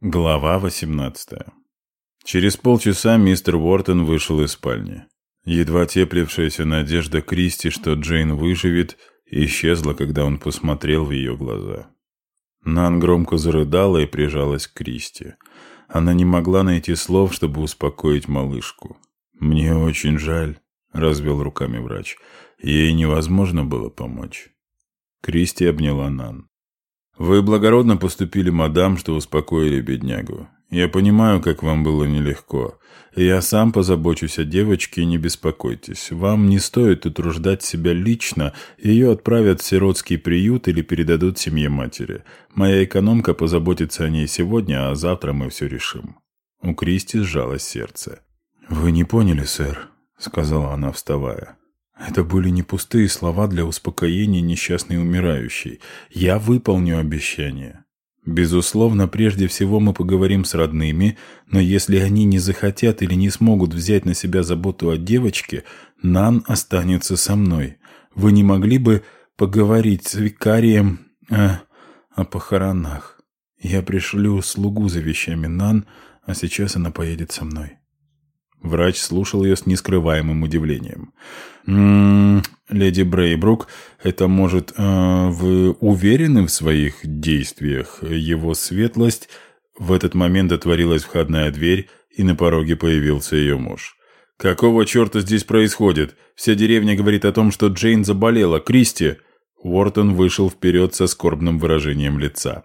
Глава 18 Через полчаса мистер Уортон вышел из спальни. Едва теплившаяся надежда Кристи, что Джейн выживет, исчезла, когда он посмотрел в ее глаза. Нан громко зарыдала и прижалась к Кристи. Она не могла найти слов, чтобы успокоить малышку. «Мне очень жаль», — развел руками врач. «Ей невозможно было помочь». Кристи обняла Нан. «Вы благородно поступили, мадам, что успокоили беднягу. Я понимаю, как вам было нелегко. Я сам позабочусь о девочке, не беспокойтесь. Вам не стоит утруждать себя лично, ее отправят в сиротский приют или передадут семье матери. Моя экономка позаботится о ней сегодня, а завтра мы все решим». У Кристи сжалось сердце. «Вы не поняли, сэр», — сказала она, вставая. Это были не пустые слова для успокоения несчастной умирающей. Я выполню обещание. Безусловно, прежде всего мы поговорим с родными, но если они не захотят или не смогут взять на себя заботу о девочке, Нан останется со мной. Вы не могли бы поговорить с викарием о, о похоронах? Я пришлю слугу за вещами Нан, а сейчас она поедет со мной. Врач слушал ее с нескрываемым удивлением. «М -м, «Леди Брейбрук, это может... Э, вы уверены в своих действиях? Его светлость...» В этот момент отворилась входная дверь, и на пороге появился ее муж. «Какого черта здесь происходит? Вся деревня говорит о том, что Джейн заболела. Кристи!» Уортон вышел вперед со скорбным выражением лица.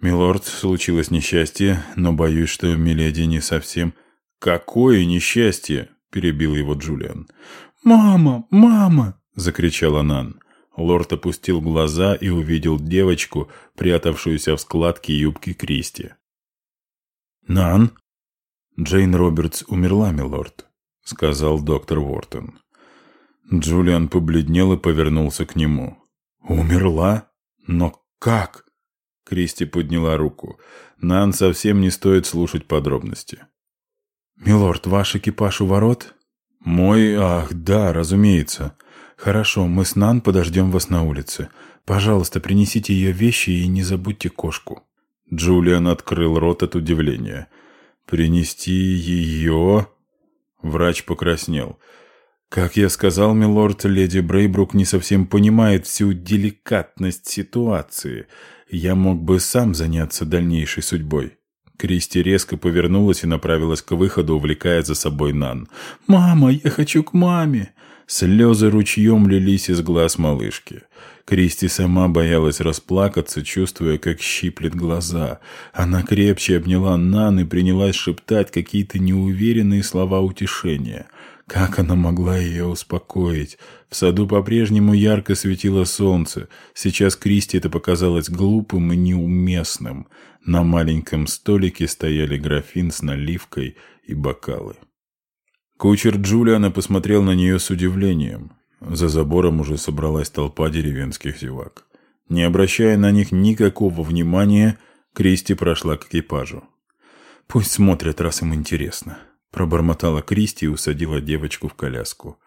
«Милорд, случилось несчастье, но боюсь, что Миледи не совсем...» «Какое несчастье!» – перебил его Джулиан. «Мама! Мама!» – закричала Нан. Лорд опустил глаза и увидел девочку, прятавшуюся в складке юбки Кристи. «Нан?» «Джейн Робертс умерла, милорд», — сказал доктор Уортон. Джулиан побледнел и повернулся к нему. «Умерла? Но как?» Кристи подняла руку. Нан совсем не стоит слушать подробности. «Милорд, ваш экипаж у ворот?» «Мой... Ах, да, разумеется. Хорошо, мы с Нан подождем вас на улице. Пожалуйста, принесите ее вещи и не забудьте кошку». Джулиан открыл рот от удивления. «Принести ее...» Врач покраснел. «Как я сказал, милорд, леди Брейбрук не совсем понимает всю деликатность ситуации. Я мог бы сам заняться дальнейшей судьбой». Кристи резко повернулась и направилась к выходу, увлекая за собой Нан. «Мама, я хочу к маме!» Слезы ручьем лились из глаз малышки. Кристи сама боялась расплакаться, чувствуя, как щиплет глаза. Она крепче обняла Нан и принялась шептать какие-то неуверенные слова утешения. Как она могла ее успокоить? В саду по-прежнему ярко светило солнце. Сейчас Кристи это показалось глупым и неуместным. На маленьком столике стояли графин с наливкой и бокалы. Кучер Джулиана посмотрел на нее с удивлением. За забором уже собралась толпа деревенских зевак. Не обращая на них никакого внимания, Кристи прошла к экипажу. «Пусть смотрят, раз им интересно», – пробормотала Кристи и усадила девочку в коляску.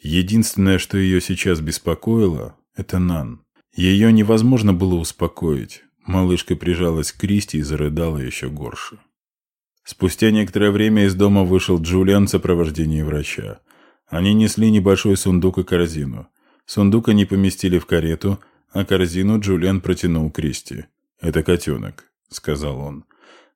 Единственное, что ее сейчас беспокоило, это Нан. Ее невозможно было успокоить. Малышка прижалась к Кристи и зарыдала еще горше. Спустя некоторое время из дома вышел Джулиан в сопровождении врача. Они несли небольшой сундук и корзину. Сундук они поместили в карету, а корзину Джулиан протянул Кристи. «Это котенок», — сказал он.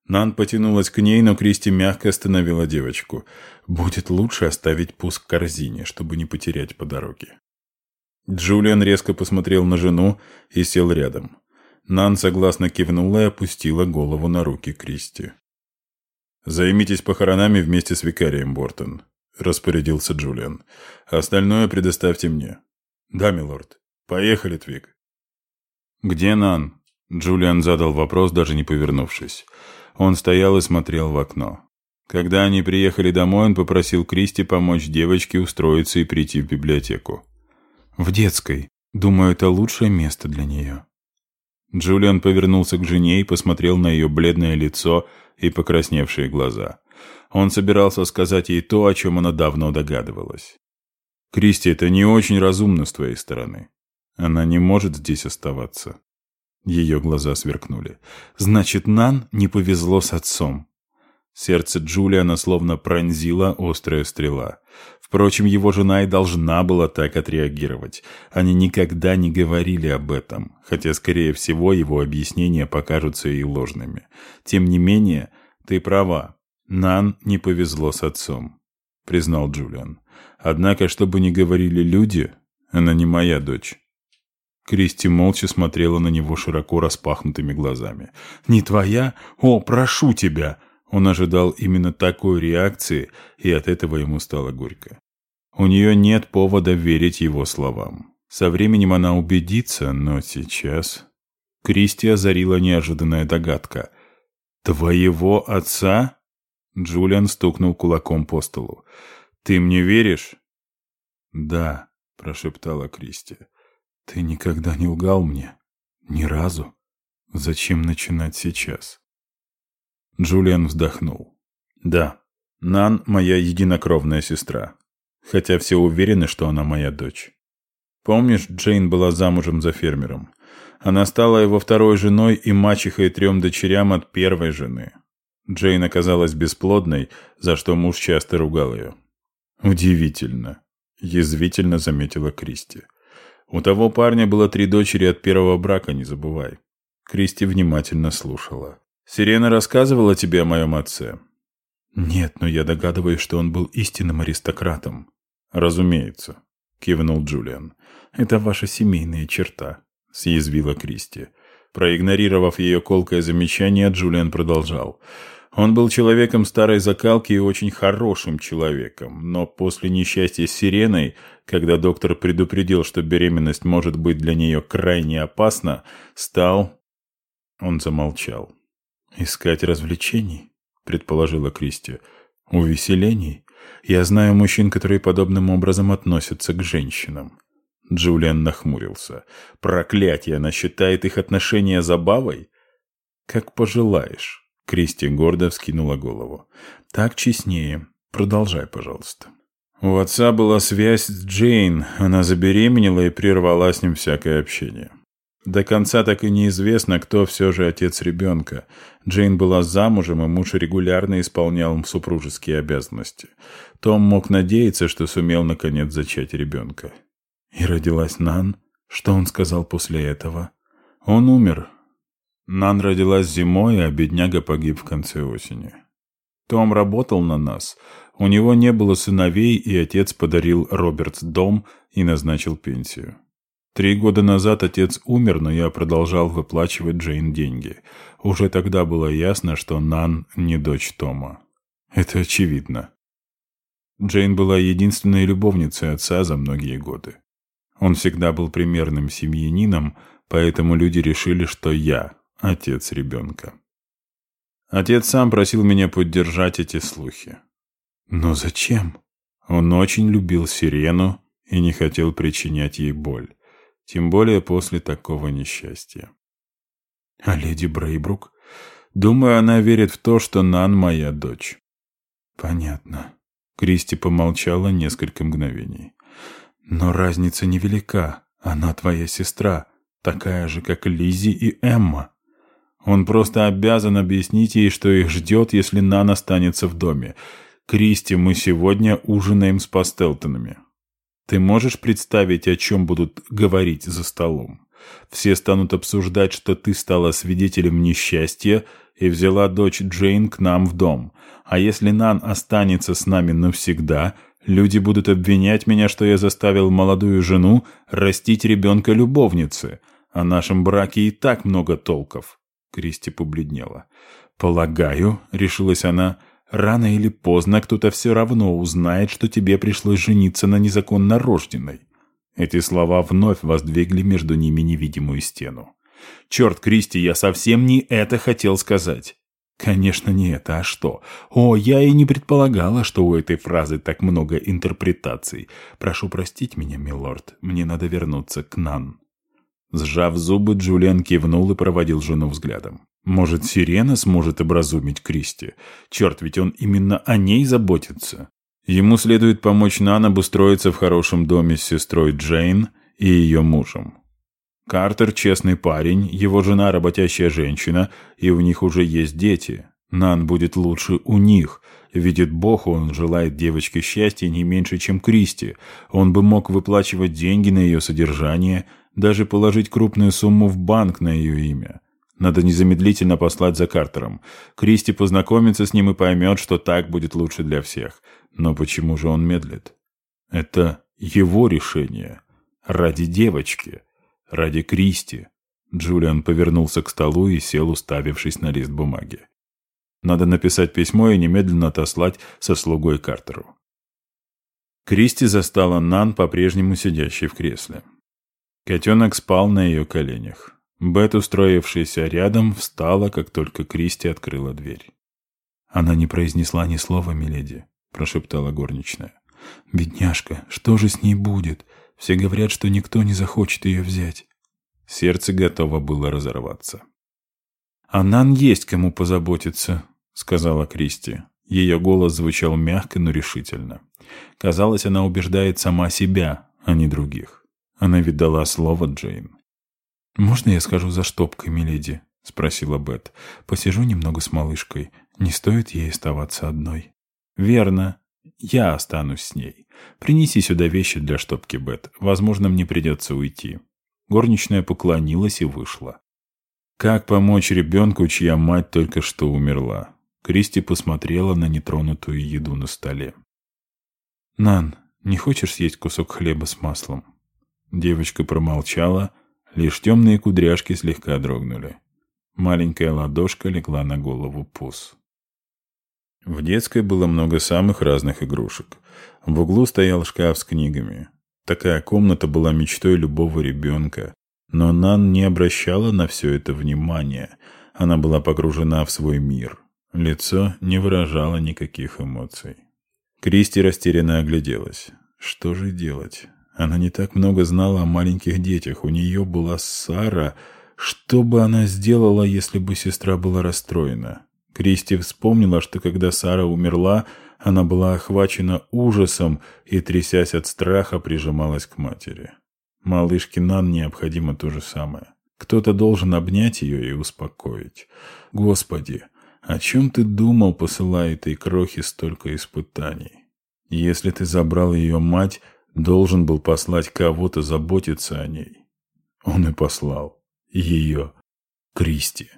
Нан потянулась к ней, но Кристи мягко остановила девочку. «Будет лучше оставить пуск в корзине, чтобы не потерять по дороге». Джулиан резко посмотрел на жену и сел рядом. Нан согласно кивнула и опустила голову на руки Кристи. «Займитесь похоронами вместе с викарием, Бортон», — распорядился Джулиан. «Остальное предоставьте мне». «Да, милорд. Поехали, Твик». «Где Нан?» Джулиан задал вопрос, даже не повернувшись. Он стоял и смотрел в окно. Когда они приехали домой, он попросил Кристи помочь девочке устроиться и прийти в библиотеку. «В детской. Думаю, это лучшее место для нее». Джулиан повернулся к жене и посмотрел на ее бледное лицо и покрасневшие глаза. Он собирался сказать ей то, о чем она давно догадывалась. «Кристи, это не очень разумно с твоей стороны. Она не может здесь оставаться». Ее глаза сверкнули. «Значит, Нан не повезло с отцом». Сердце Джулиана словно пронзила острая стрела. Впрочем, его жена и должна была так отреагировать. Они никогда не говорили об этом, хотя, скорее всего, его объяснения покажутся и ложными. Тем не менее, ты права. Нан не повезло с отцом, признал Джулиан. Однако, что бы ни говорили люди, она не моя дочь. Кристи молча смотрела на него широко распахнутыми глазами. «Не твоя? О, прошу тебя!» Он ожидал именно такой реакции, и от этого ему стало горько. У нее нет повода верить его словам. Со временем она убедится, но сейчас... Кристи озарила неожиданная догадка. «Твоего отца?» Джулиан стукнул кулаком по столу. «Ты мне веришь?» «Да», — прошептала Кристи. «Ты никогда не лгал мне? Ни разу? Зачем начинать сейчас?» Джулиан вздохнул. «Да, Нан — моя единокровная сестра. Хотя все уверены, что она моя дочь. Помнишь, Джейн была замужем за фермером? Она стала его второй женой и мачехой трем дочерям от первой жены. Джейн оказалась бесплодной, за что муж часто ругал ее. «Удивительно», — язвительно заметила Кристи. «У того парня было три дочери от первого брака, не забывай». Кристи внимательно слушала. Сирена рассказывала тебе о моем отце?» «Нет, но я догадываюсь, что он был истинным аристократом». «Разумеется», — кивнул Джулиан. «Это ваша семейная черта», — съязвила Кристи. Проигнорировав ее колкое замечание, Джулиан продолжал. Он был человеком старой закалки и очень хорошим человеком, но после несчастья с Сиреной, когда доктор предупредил, что беременность может быть для нее крайне опасна, стал... Он замолчал. «Искать развлечений?» — предположила Кристи. «Увеселений? Я знаю мужчин, которые подобным образом относятся к женщинам». Джулиан нахмурился. «Проклятие! Она считает их отношения забавой?» «Как пожелаешь». Кристи гордо вскинула голову. «Так честнее. Продолжай, пожалуйста». У отца была связь с Джейн. Она забеременела и прервала с ним всякое общение. До конца так и неизвестно, кто все же отец ребенка. Джейн была замужем, и муж регулярно исполнял супружеские обязанности. Том мог надеяться, что сумел наконец зачать ребенка. И родилась Нан. Что он сказал после этого? Он умер. Нан родилась зимой, а бедняга погиб в конце осени. Том работал на нас. У него не было сыновей, и отец подарил Робертс дом и назначил пенсию. Три года назад отец умер, но я продолжал выплачивать Джейн деньги. Уже тогда было ясно, что Нан не дочь Тома. Это очевидно. Джейн была единственной любовницей отца за многие годы. Он всегда был примерным семьянином, поэтому люди решили, что я отец ребенка. Отец сам просил меня поддержать эти слухи. Но зачем? Он очень любил Сирену и не хотел причинять ей боль тем более после такого несчастья. А леди Брейбрук? Думаю, она верит в то, что Нан моя дочь. Понятно. Кристи помолчала несколько мгновений. Но разница невелика. Она твоя сестра, такая же, как Лизи и Эмма. Он просто обязан объяснить ей, что их ждет, если Нан останется в доме. Кристи, мы сегодня ужинаем с Пастелтонами. Ты можешь представить, о чем будут говорить за столом? Все станут обсуждать, что ты стала свидетелем несчастья и взяла дочь Джейн к нам в дом. А если Нан останется с нами навсегда, люди будут обвинять меня, что я заставил молодую жену растить ребенка любовницы. О нашем браке и так много толков. Кристи побледнела. «Полагаю», — решилась она, Рано или поздно кто-то все равно узнает, что тебе пришлось жениться на незаконно рожденной. Эти слова вновь воздвигли между ними невидимую стену. Черт, Кристи, я совсем не это хотел сказать. Конечно, не это, а что? О, я и не предполагала, что у этой фразы так много интерпретаций. Прошу простить меня, милорд, мне надо вернуться к Нан. Сжав зубы, Джулиан кивнул и проводил жену взглядом. Может, Сирена сможет образумить Кристи? Черт, ведь он именно о ней заботится. Ему следует помочь Нан обустроиться в хорошем доме с сестрой Джейн и ее мужем. Картер – честный парень, его жена – работящая женщина, и у них уже есть дети. Нан будет лучше у них. Видит Бог, он желает девочке счастья не меньше, чем Кристи. Он бы мог выплачивать деньги на ее содержание, даже положить крупную сумму в банк на ее имя. Надо незамедлительно послать за Картером. Кристи познакомится с ним и поймет, что так будет лучше для всех. Но почему же он медлит? Это его решение. Ради девочки. Ради Кристи. Джулиан повернулся к столу и сел, уставившись на лист бумаги. Надо написать письмо и немедленно отослать со слугой Картеру. Кристи застала Нан, по-прежнему сидящей в кресле. Котенок спал на ее коленях. Бет, устроившаяся рядом, встала, как только Кристи открыла дверь. «Она не произнесла ни слова, миледи», — прошептала горничная. «Бедняжка, что же с ней будет? Все говорят, что никто не захочет ее взять». Сердце готово было разорваться. «А нам есть кому позаботиться», — сказала Кристи. Ее голос звучал мягко, но решительно. Казалось, она убеждает сама себя, а не других. Она ведь дала слово Джейн. «Можно я схожу за штопкой, миледи?» — спросила Бет. «Посижу немного с малышкой. Не стоит ей оставаться одной». «Верно. Я останусь с ней. Принеси сюда вещи для штопки, Бет. Возможно, мне придется уйти». Горничная поклонилась и вышла. Как помочь ребенку, чья мать только что умерла? Кристи посмотрела на нетронутую еду на столе. «Нан, не хочешь съесть кусок хлеба с маслом?» Девочка промолчала, лишь темные кудряшки слегка дрогнули. Маленькая ладошка легла на голову пус. В детской было много самых разных игрушек. В углу стоял шкаф с книгами. Такая комната была мечтой любого ребенка. Но Нан не обращала на все это внимания. Она была погружена в свой мир. Лицо не выражало никаких эмоций. Кристи растерянно огляделась. Что же делать? Она не так много знала о маленьких детях. У нее была Сара. Что бы она сделала, если бы сестра была расстроена? Кристи вспомнила, что когда Сара умерла, она была охвачена ужасом и, трясясь от страха, прижималась к матери. Малышке Нан необходимо то же самое. Кто-то должен обнять ее и успокоить. Господи, о чем ты думал, посылая этой крохе столько испытаний? Если ты забрал ее мать, должен был послать кого-то заботиться о ней. Он и послал. Ее. Кристи.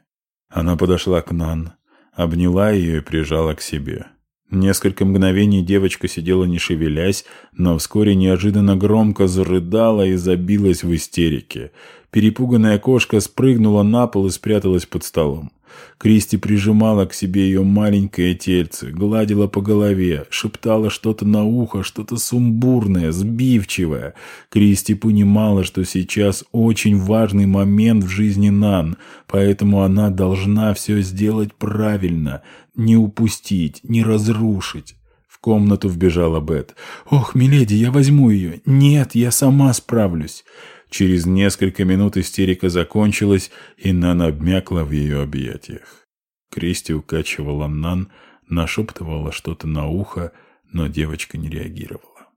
Она подошла к Нан, обняла ее и прижала к себе. Несколько мгновений девочка сидела не шевелясь, но вскоре неожиданно громко зарыдала и забилась в истерике. Перепуганная кошка спрыгнула на пол и спряталась под столом. Кристи прижимала к себе ее маленькое тельце, гладила по голове, шептала что-то на ухо, что-то сумбурное, сбивчивое. Кристи понимала, что сейчас очень важный момент в жизни Нан, поэтому она должна все сделать правильно, не упустить, не разрушить. В комнату вбежала Бет. «Ох, миледи, я возьму ее! Нет, я сама справлюсь!» Через несколько минут истерика закончилась, и Нан обмякла в ее объятиях. Кристи укачивала Нан, нашептывала что-то на ухо, но девочка не реагировала.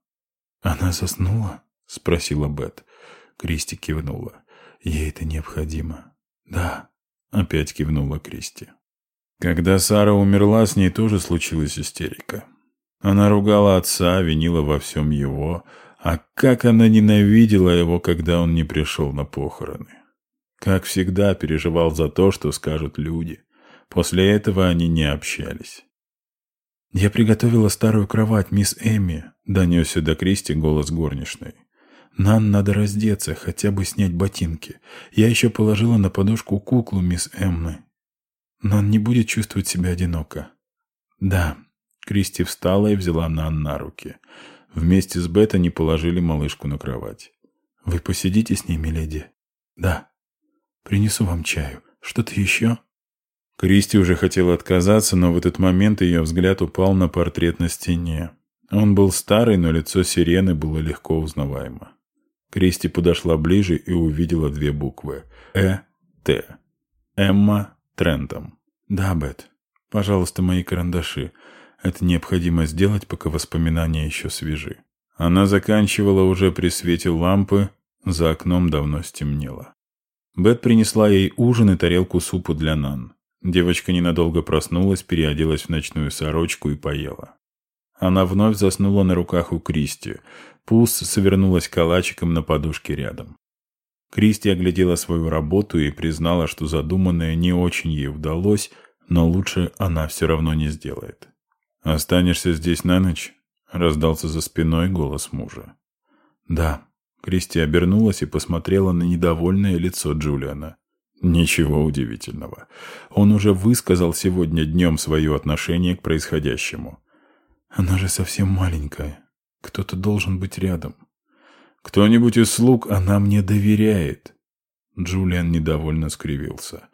«Она заснула?» — спросила Бет. Кристи кивнула. «Ей это необходимо». «Да», — опять кивнула Кристи. Когда Сара умерла, с ней тоже случилась истерика. Она ругала отца, винила во всем его, а как она ненавидела его, когда он не пришел на похороны. Как всегда переживал за то, что скажут люди. После этого они не общались. «Я приготовила старую кровать, мисс Эми», — донесся до Кристи голос горничной. «Нам надо раздеться, хотя бы снять ботинки. Я еще положила на подушку куклу мисс Эммы. Нан не будет чувствовать себя одиноко». «Да». Кристи встала и взяла Нан на руки. Вместе с Бет они положили малышку на кровать. «Вы посидите с ней, миледи?» «Да». «Принесу вам чаю. Что-то еще?» Кристи уже хотела отказаться, но в этот момент ее взгляд упал на портрет на стене. Он был старый, но лицо сирены было легко узнаваемо. Кристи подошла ближе и увидела две буквы. «Э. Т». «Эмма Трентом». «Да, Бет. Пожалуйста, мои карандаши. Это необходимо сделать, пока воспоминания еще свежи. Она заканчивала уже при свете лампы, за окном давно стемнело. Бет принесла ей ужин и тарелку супа для Нан. Девочка ненадолго проснулась, переоделась в ночную сорочку и поела. Она вновь заснула на руках у Кристи. Пулс совернулась калачиком на подушке рядом. Кристи оглядела свою работу и признала, что задуманное не очень ей удалось, но лучше она все равно не сделает. «Останешься здесь на ночь?» — раздался за спиной голос мужа. «Да». Кристи обернулась и посмотрела на недовольное лицо Джулиана. Ничего удивительного. Он уже высказал сегодня днем свое отношение к происходящему. «Она же совсем маленькая. Кто-то должен быть рядом». «Кто-нибудь из слуг, она мне доверяет». Джулиан недовольно скривился.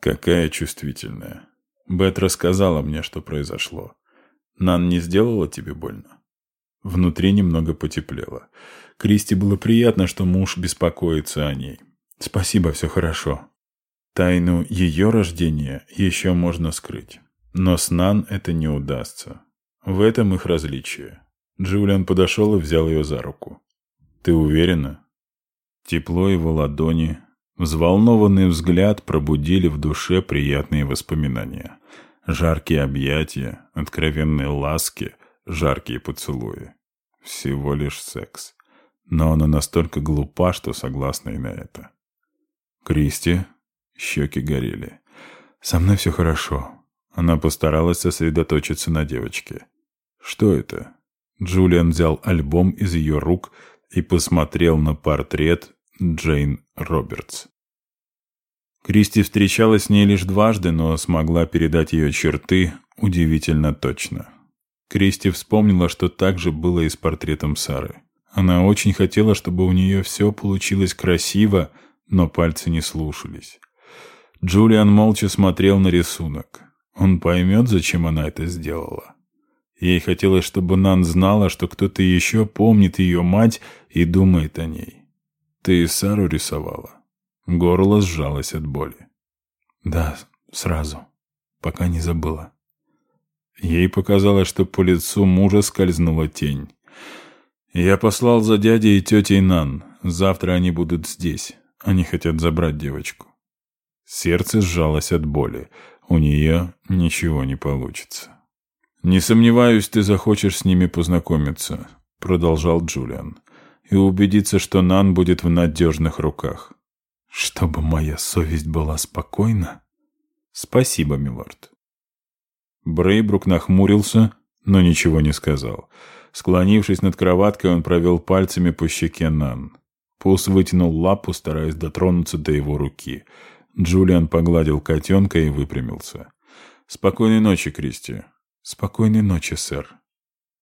«Какая чувствительная. Бет рассказала мне, что произошло. Нан не сделала тебе больно?» Внутри немного потеплело. Кристи было приятно, что муж беспокоится о ней. «Спасибо, все хорошо». Тайну ее рождения еще можно скрыть. Но с Нан это не удастся. В этом их различие. Джулиан подошел и взял ее за руку. «Ты уверена?» Тепло его ладони, взволнованный взгляд пробудили в душе приятные воспоминания. Жаркие объятия, откровенные ласки, жаркие поцелуи. Всего лишь секс. Но она настолько глупа, что согласна и на это. «Кристи?» Щеки горели. «Со мной все хорошо». Она постаралась сосредоточиться на девочке. «Что это?» Джулиан взял альбом из ее рук и посмотрел на портрет Джейн Робертс. Кристи встречалась с ней лишь дважды, но смогла передать ее черты удивительно точно. Кристи вспомнила, что так же было и с портретом Сары. Она очень хотела, чтобы у нее все получилось красиво, но пальцы не слушались. Джулиан молча смотрел на рисунок. Он поймет, зачем она это сделала. Ей хотелось, чтобы Нан знала, что кто-то еще помнит ее мать и думает о ней. «Ты Сару рисовала?» Горло сжалось от боли. «Да, сразу. Пока не забыла». Ей показалось, что по лицу мужа скользнула тень. «Я послал за дядей и тетей Нан. Завтра они будут здесь. Они хотят забрать девочку». Сердце сжалось от боли. У нее ничего не получится. «Не сомневаюсь, ты захочешь с ними познакомиться», — продолжал Джулиан, «и убедиться, что Нан будет в надежных руках». «Чтобы моя совесть была спокойна?» «Спасибо, милорд». Брейбрук нахмурился, но ничего не сказал. Склонившись над кроваткой, он провел пальцами по щеке Нан. Пус вытянул лапу, стараясь дотронуться до его руки. Джулиан погладил котенка и выпрямился. «Спокойной ночи, Кристи. «Спокойной ночи, сэр».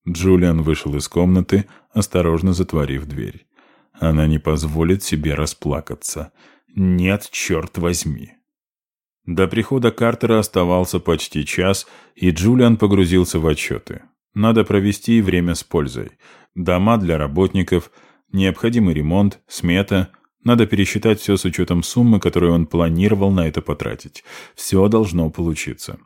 Джулиан вышел из комнаты, осторожно затворив дверь. Она не позволит себе расплакаться. Нет, черт возьми. До прихода Картера оставался почти час, и Джулиан погрузился в отчеты. Надо провести время с пользой. Дома для работников, необходимый ремонт, смета — надо пересчитать все с учетом суммы, которую он планировал на это потратить. Все должно получиться.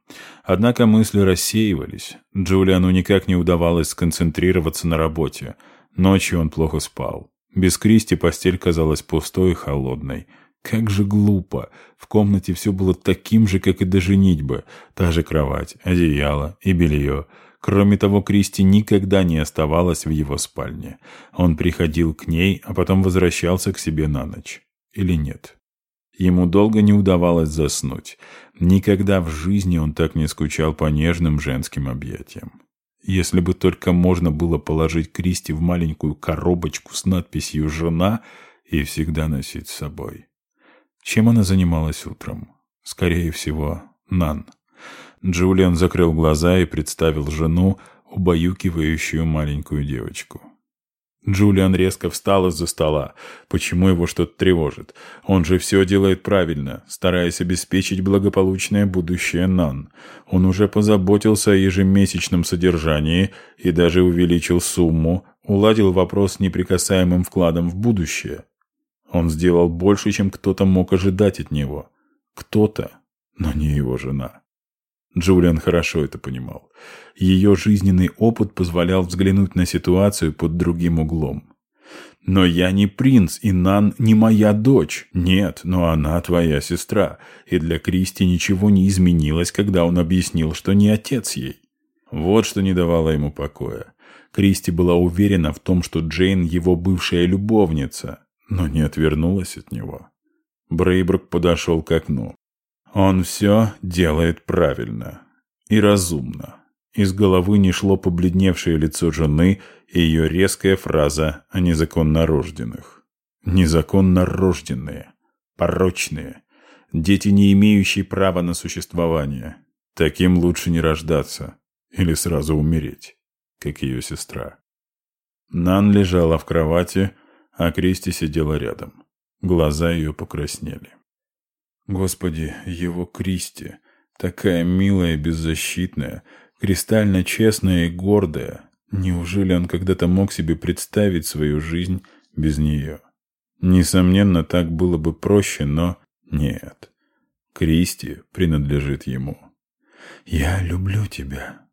Однако мысли рассеивались. Джулиану никак не удавалось сконцентрироваться на работе. Ночью он плохо спал. Без Кристи постель казалась пустой и холодной. Как же глупо. В комнате все было таким же, как и до женитьбы. Та же кровать, одеяло и белье. Кроме того, Кристи никогда не оставалась в его спальне. Он приходил к ней, а потом возвращался к себе на ночь. Или нет? Ему долго не удавалось заснуть. Никогда в жизни он так не скучал по нежным женским объятиям. Если бы только можно было положить Кристи в маленькую коробочку с надписью «Жена» и всегда носить с собой. Чем она занималась утром? Скорее всего, Нан. Джулиан закрыл глаза и представил жену, убаюкивающую маленькую девочку. Джулиан резко встал из-за стола. Почему его что-то тревожит? Он же все делает правильно, стараясь обеспечить благополучное будущее Нан. Он уже позаботился о ежемесячном содержании и даже увеличил сумму, уладил вопрос с неприкасаемым вкладом в будущее. Он сделал больше, чем кто-то мог ожидать от него. Кто-то, но не его жена. Джулиан хорошо это понимал. Ее жизненный опыт позволял взглянуть на ситуацию под другим углом. «Но я не принц, и Нан не моя дочь. Нет, но она твоя сестра. И для Кристи ничего не изменилось, когда он объяснил, что не отец ей». Вот что не давало ему покоя. Кристи была уверена в том, что Джейн его бывшая любовница, но не отвернулась от него. Брейбрук подошел к окну. Он все делает правильно и разумно. Из головы не шло побледневшее лицо жены и ее резкая фраза о незаконно рожденных. Незаконно рожденные, порочные, дети, не имеющие права на существование. Таким лучше не рождаться или сразу умереть, как ее сестра. Нан лежала в кровати, а Кристи сидела рядом. Глаза ее покраснели. Господи, его Кристи, такая милая беззащитная, кристально честная и гордая. Неужели он когда-то мог себе представить свою жизнь без нее? Несомненно, так было бы проще, но нет. Кристи принадлежит ему. «Я люблю тебя».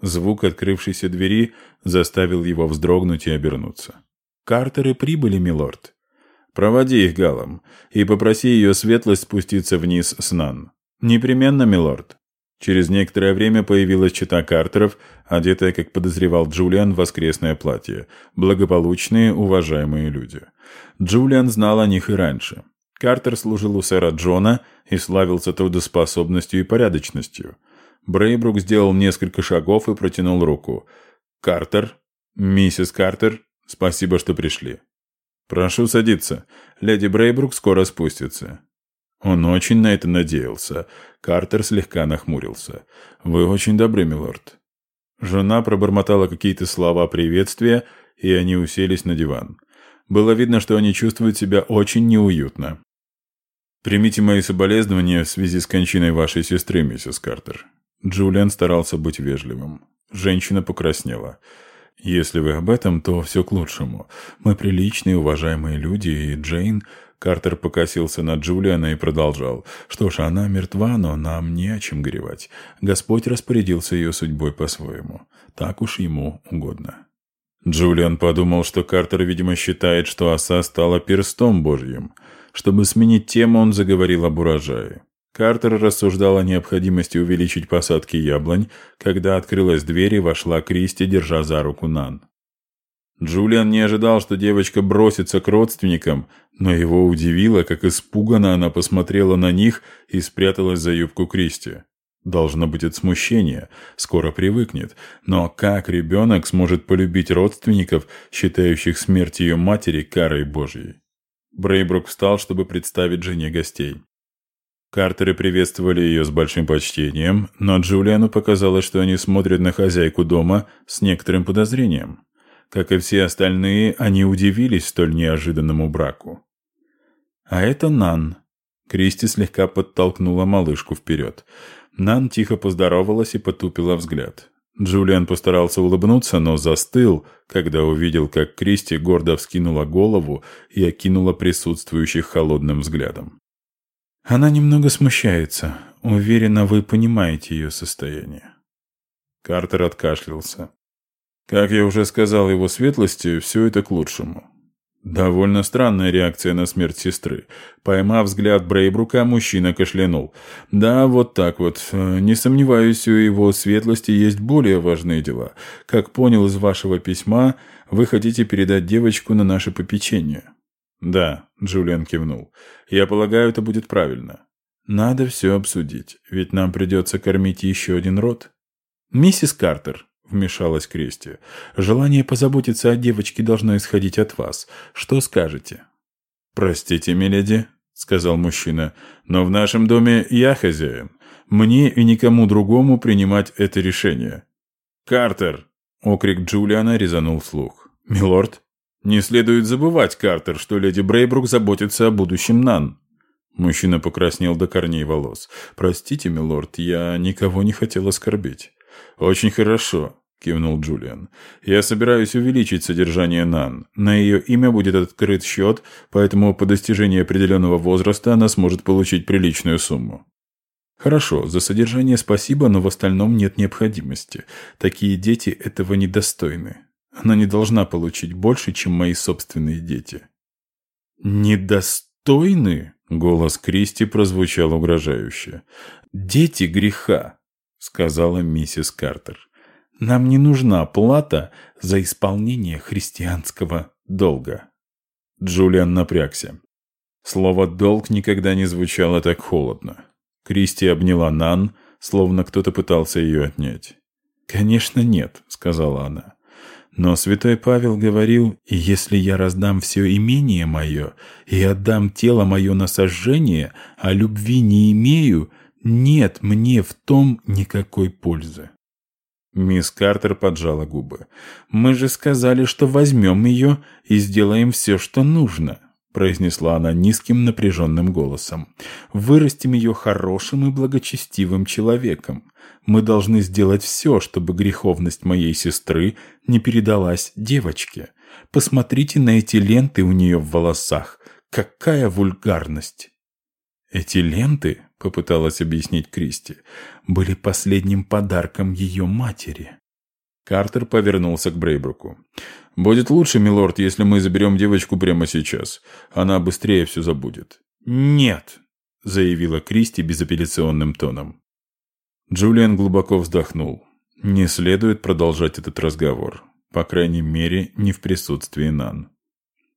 Звук открывшейся двери заставил его вздрогнуть и обернуться. «Картеры прибыли, милорд». «Проводи их галом и попроси ее светлость спуститься вниз с Нан». «Непременно, милорд». Через некоторое время появилась чита Картеров, одетая, как подозревал Джулиан, в воскресное платье. Благополучные, уважаемые люди. Джулиан знал о них и раньше. Картер служил у сэра Джона и славился трудоспособностью и порядочностью. Брейбрук сделал несколько шагов и протянул руку. «Картер? Миссис Картер? Спасибо, что пришли». «Прошу садиться. Леди Брейбрук скоро спустится». Он очень на это надеялся. Картер слегка нахмурился. «Вы очень добры, милорд». Жена пробормотала какие-то слова приветствия, и они уселись на диван. Было видно, что они чувствуют себя очень неуютно. «Примите мои соболезнования в связи с кончиной вашей сестры, миссис Картер». Джулиан старался быть вежливым. Женщина покраснела. «Если вы об этом, то все к лучшему. Мы приличные, уважаемые люди, и Джейн Картер покосился на Джулиана и продолжал. «Что ж, она мертва, но нам не о чем горевать. Господь распорядился ее судьбой по-своему. Так уж ему угодно». Джулиан подумал, что Картер, видимо, считает, что оса стала перстом Божьим. Чтобы сменить тему, он заговорил об урожае. Картер рассуждал о необходимости увеличить посадки яблонь, когда открылась дверь и вошла Кристи, держа за руку Нан. Джулиан не ожидал, что девочка бросится к родственникам, но его удивило, как испуганно она посмотрела на них и спряталась за юбку Кристи. Должно быть от смущения, скоро привыкнет. Но как ребенок сможет полюбить родственников, считающих смерть ее матери карой Божьей? Брейбрук встал, чтобы представить жене гостей. Картеры приветствовали ее с большим почтением, но Джулиану показалось, что они смотрят на хозяйку дома с некоторым подозрением. Как и все остальные, они удивились столь неожиданному браку. «А это Нан». Кристи слегка подтолкнула малышку вперед. Нан тихо поздоровалась и потупила взгляд. Джулиан постарался улыбнуться, но застыл, когда увидел, как Кристи гордо вскинула голову и окинула присутствующих холодным взглядом. «Она немного смущается. Уверена, вы понимаете ее состояние». Картер откашлялся. Как я уже сказал его светлости, все это к лучшему. Довольно странная реакция на смерть сестры. Поймав взгляд Брейбрука, мужчина кашлянул. «Да, вот так вот. Не сомневаюсь, у его светлости есть более важные дела. Как понял из вашего письма, вы хотите передать девочку на наше попечение». «Да», — Джулиан кивнул. «Я полагаю, это будет правильно». «Надо все обсудить, ведь нам придется кормить еще один род». «Миссис Картер», — вмешалась Кристи. «Желание позаботиться о девочке должно исходить от вас. Что скажете?» «Простите, миледи», — сказал мужчина, — «но в нашем доме я хозяин. Мне и никому другому принимать это решение». «Картер!» — окрик Джулиана резанул слух. «Милорд?» «Не следует забывать, Картер, что леди Брейбрук заботится о будущем Нан». Мужчина покраснел до корней волос. «Простите, милорд, я никого не хотел оскорбить». «Очень хорошо», — кивнул Джулиан. «Я собираюсь увеличить содержание Нан. На ее имя будет открыт счет, поэтому по достижении определенного возраста она сможет получить приличную сумму». «Хорошо, за содержание спасибо, но в остальном нет необходимости. Такие дети этого недостойны». Она не должна получить больше, чем мои собственные дети». «Недостойны?» — голос Кристи прозвучал угрожающе. «Дети греха», — сказала миссис Картер. «Нам не нужна плата за исполнение христианского долга». Джулиан напрягся. Слово «долг» никогда не звучало так холодно. Кристи обняла Нан, словно кто-то пытался ее отнять. «Конечно нет», — сказала она. Но святой Павел говорил, «И если я раздам все имение мое и отдам тело мое на сожжение, а любви не имею, нет мне в том никакой пользы». Мисс Картер поджала губы. «Мы же сказали, что возьмем ее и сделаем все, что нужно», произнесла она низким напряженным голосом. «Вырастим ее хорошим и благочестивым человеком. Мы должны сделать все, чтобы греховность моей сестры не передалась девочке. Посмотрите на эти ленты у нее в волосах. Какая вульгарность!» «Эти ленты, — попыталась объяснить Кристи, — были последним подарком ее матери». Картер повернулся к Брейбруку. «Будет лучше, милорд, если мы заберем девочку прямо сейчас. Она быстрее все забудет». «Нет», — заявила Кристи безапелляционным тоном. Джулиан глубоко вздохнул. Не следует продолжать этот разговор. По крайней мере, не в присутствии Нан.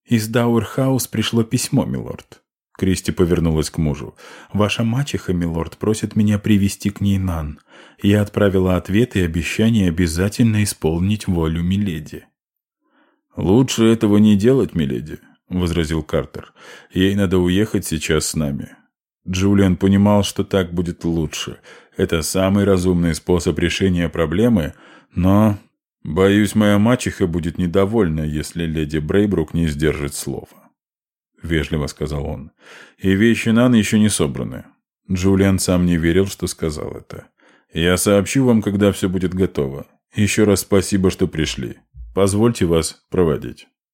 «Из Дауэрхаус пришло письмо, милорд». Кристи повернулась к мужу. «Ваша мачеха, милорд, просит меня привести к ней Нан. Я отправила ответ и обещание обязательно исполнить волю Миледи». «Лучше этого не делать, Миледи», — возразил Картер. «Ей надо уехать сейчас с нами». Джулиан понимал, что так будет лучше. Это самый разумный способ решения проблемы, но... Боюсь, моя мачеха будет недовольна, если леди Брейбрук не сдержит слова. — вежливо сказал он. «И вещи Нан еще не собраны». Джулиан сам не верил, что сказал это. «Я сообщу вам, когда все будет готово. Еще раз спасибо, что пришли. Позвольте вас проводить».